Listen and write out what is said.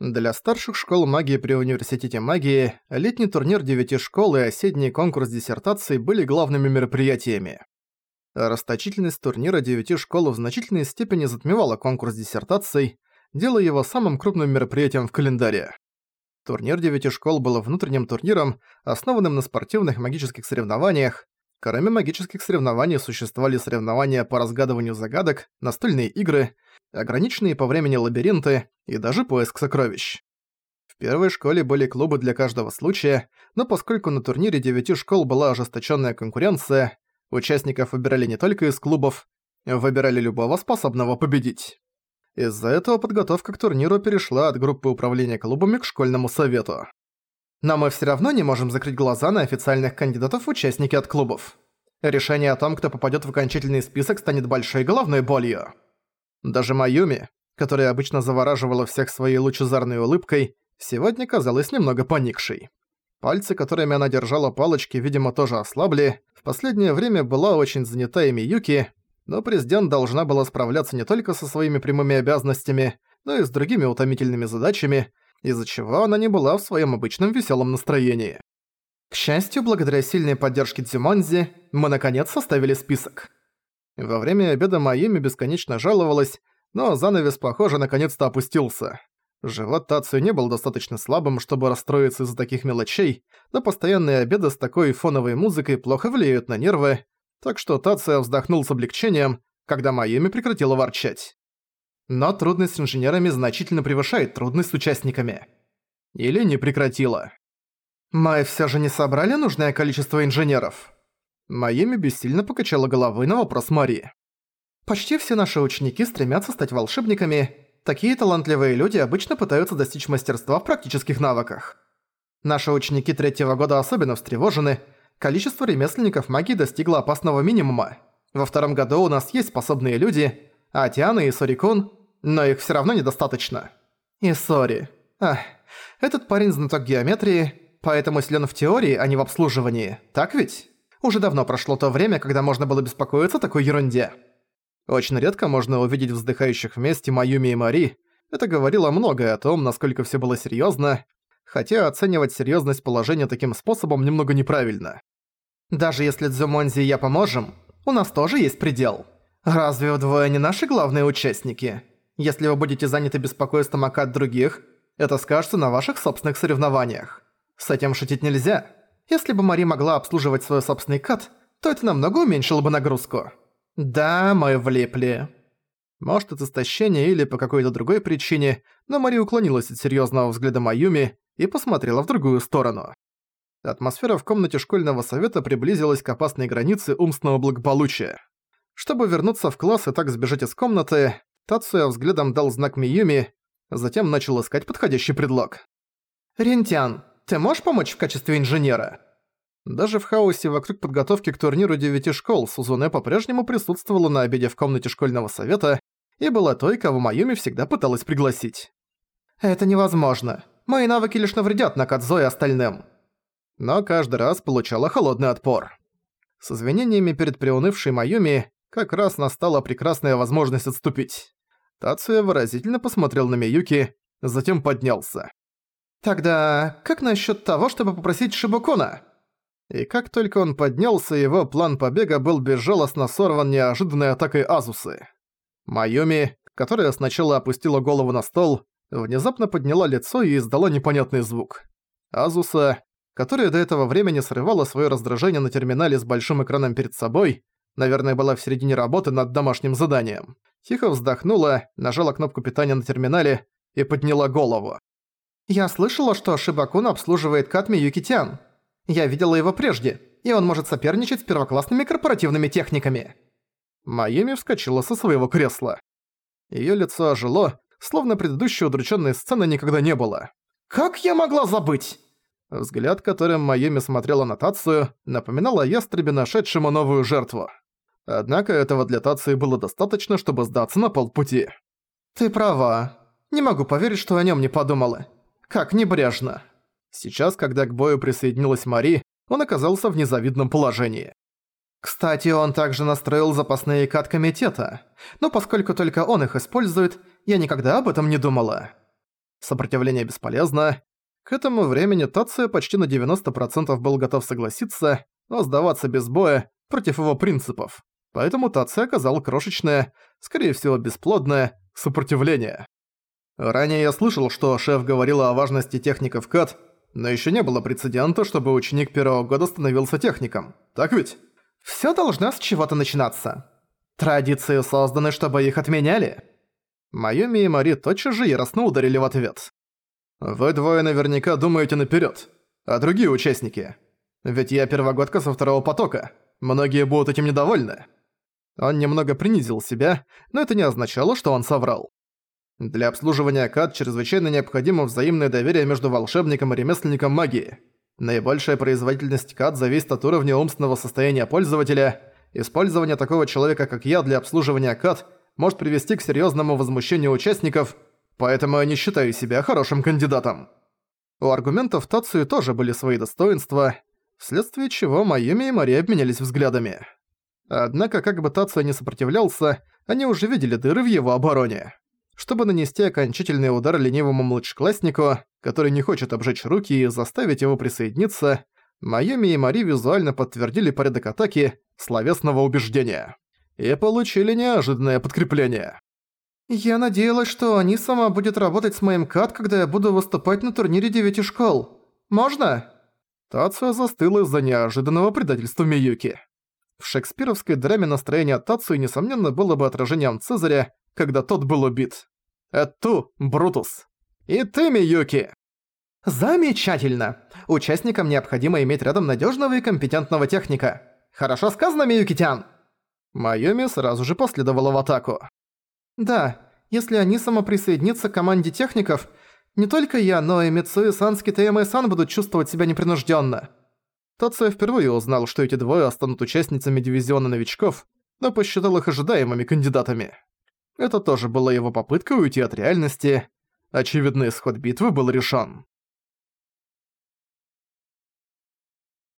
Для старших школ магии при Университете магии летний турнир девяти школ и осенний конкурс диссертаций были главными мероприятиями. Расточительность турнира девяти школ в значительной степени затмевала конкурс диссертаций, делая его самым крупным мероприятием в календаре. Турнир девяти школ был внутренним турниром, основанным на спортивных магических соревнованиях. Кроме магических соревнований существовали соревнования по разгадыванию загадок, настольные игры, ограниченные по времени лабиринты и даже поиск сокровищ. В первой школе были клубы для каждого случая, но поскольку на турнире девяти школ была ожесточенная конкуренция, участников выбирали не только из клубов, выбирали любого способного победить. Из-за этого подготовка к турниру перешла от группы управления клубами к школьному совету. Но мы все равно не можем закрыть глаза на официальных кандидатов участники от клубов. Решение о том, кто попадет в окончательный список, станет большой головной болью. Даже Майюми, которая обычно завораживала всех своей лучезарной улыбкой, сегодня казалась немного поникшей. Пальцы, которыми она держала палочки, видимо, тоже ослабли. В последнее время была очень занята ими Юки, но президент должна была справляться не только со своими прямыми обязанностями, но и с другими утомительными задачами, из-за чего она не была в своем обычном веселом настроении. К счастью, благодаря сильной поддержке Дзюмонзи, мы наконец составили список. Во время обеда Майюми бесконечно жаловалась, но занавес, похоже, наконец-то опустился. Живот Тацию не был достаточно слабым, чтобы расстроиться из-за таких мелочей, но постоянные обеды с такой фоновой музыкой плохо влияют на нервы, так что Тация вздохнул с облегчением, когда Майюми прекратила ворчать. Но трудность с инженерами значительно превышает трудность с участниками. Или не прекратила. «Мы всё же не собрали нужное количество инженеров?» Майами бессильно покачала головой на вопрос Мари. «Почти все наши ученики стремятся стать волшебниками. Такие талантливые люди обычно пытаются достичь мастерства в практических навыках. Наши ученики третьего года особенно встревожены. Количество ремесленников магии достигло опасного минимума. Во втором году у нас есть способные люди, а и Сорикун, но их всё равно недостаточно. И Сори. Ах, этот парень знаток геометрии, поэтому силен в теории, а не в обслуживании. Так ведь?» Уже давно прошло то время, когда можно было беспокоиться о такой ерунде. Очень редко можно увидеть вздыхающих вместе Маюми и Мари. Это говорило многое о том, насколько все было серьезно, хотя оценивать серьезность положения таким способом немного неправильно. Даже если Дзюмонзи и я поможем, у нас тоже есть предел. Разве вдвое не наши главные участники? Если вы будете заняты беспокойством о других, это скажется на ваших собственных соревнованиях. С этим шутить нельзя. Если бы Мари могла обслуживать свой собственный кат, то это намного уменьшило бы нагрузку. Да, мы влипли. Может, от истощения или по какой-то другой причине, но Мари уклонилась от серьезного взгляда Маюми и посмотрела в другую сторону. Атмосфера в комнате школьного совета приблизилась к опасной границе умственного благополучия. Чтобы вернуться в класс и так сбежать из комнаты, Тацуя взглядом дал знак Миюми, затем начал искать подходящий предлог. «Рентян, ты можешь помочь в качестве инженера?» Даже в хаосе вокруг подготовки к турниру девяти школ Сузуне по-прежнему присутствовала на обеде в комнате школьного совета и была той, кого Майюми всегда пыталась пригласить. «Это невозможно. Мои навыки лишь навредят на Кадзо и остальным». Но каждый раз получала холодный отпор. С извинениями перед приунывшей Майюми как раз настала прекрасная возможность отступить. Тацуя выразительно посмотрел на Миюки, затем поднялся. «Тогда как насчет того, чтобы попросить Шибукуна?» И как только он поднялся, его план побега был безжалостно сорван неожиданной атакой Азусы. Майоми, которая сначала опустила голову на стол, внезапно подняла лицо и издала непонятный звук. Азуса, которая до этого времени срывала свое раздражение на терминале с большим экраном перед собой, наверное, была в середине работы над домашним заданием, тихо вздохнула, нажала кнопку питания на терминале и подняла голову. «Я слышала, что Шибакун обслуживает Катми Юкитян. Я видела его прежде, и он может соперничать с первоклассными корпоративными техниками». Майами вскочила со своего кресла. Её лицо ожило, словно предыдущей удрученной сцены никогда не было. «Как я могла забыть?» Взгляд, которым Майами смотрела на Тацию, напоминал о ястребе, нашедшему новую жертву. Однако этого для Тации было достаточно, чтобы сдаться на полпути. «Ты права. Не могу поверить, что о нём не подумала. Как небрежно. Сейчас, когда к бою присоединилась Мари, он оказался в незавидном положении. Кстати, он также настроил запасные кат комитета, но поскольку только он их использует, я никогда об этом не думала. Сопротивление бесполезно. К этому времени Тация почти на 90% был готов согласиться, но сдаваться без боя против его принципов. Поэтому Тация оказал крошечное, скорее всего бесплодное, сопротивление. Ранее я слышал, что шеф говорил о важности техников КАТ, но ещё не было прецедента, чтобы ученик первого года становился техником. Так ведь? Всё должно с чего-то начинаться. Традиции созданы, чтобы их отменяли. Майюми и Мари тотчас же яростно ударили в ответ. Вы двое наверняка думаете наперёд. А другие участники? Ведь я первогодка со второго потока. Многие будут этим недовольны. Он немного принизил себя, но это не означало, что он соврал. Для обслуживания КАД чрезвычайно необходимо взаимное доверие между волшебником и ремесленником магии. Наибольшая производительность КАД зависит от уровня умственного состояния пользователя. Использование такого человека, как я, для обслуживания КАД может привести к серьезному возмущению участников, поэтому я не считаю себя хорошим кандидатом. У аргументов Тацию тоже были свои достоинства, вследствие чего Майюми и Мария обменялись взглядами. Однако, как бы Тацию не сопротивлялся, они уже видели дыры в его обороне чтобы нанести окончательный удар ленивому младшекласснику, который не хочет обжечь руки и заставить его присоединиться, Майами и Мари визуально подтвердили порядок атаки словесного убеждения. И получили неожиданное подкрепление. «Я надеялась, что они сама будет работать с моим кат, когда я буду выступать на турнире девяти школ. Можно?» Тацуя застыла из-за неожиданного предательства Миюки. В шекспировской драме настроение Тацуи, несомненно, было бы отражением Цезаря, когда тот был убит. Эту, Брутус. И ты, Миюки. Замечательно. Участникам необходимо иметь рядом надежного и компетентного техника. Хорошо сказано, Миюки-тян. Майоми сразу же последовала в атаку. Да, если они самоприсоединятся к команде техников, не только я, но и Мицуи Сански и Сан будут чувствовать себя непринужденно. Тация впервые узнал, что эти двое станут участницами дивизиона новичков, но посчитал их ожидаемыми кандидатами. Это тоже была его попытка уйти от реальности. Очевидно, исход битвы был решен.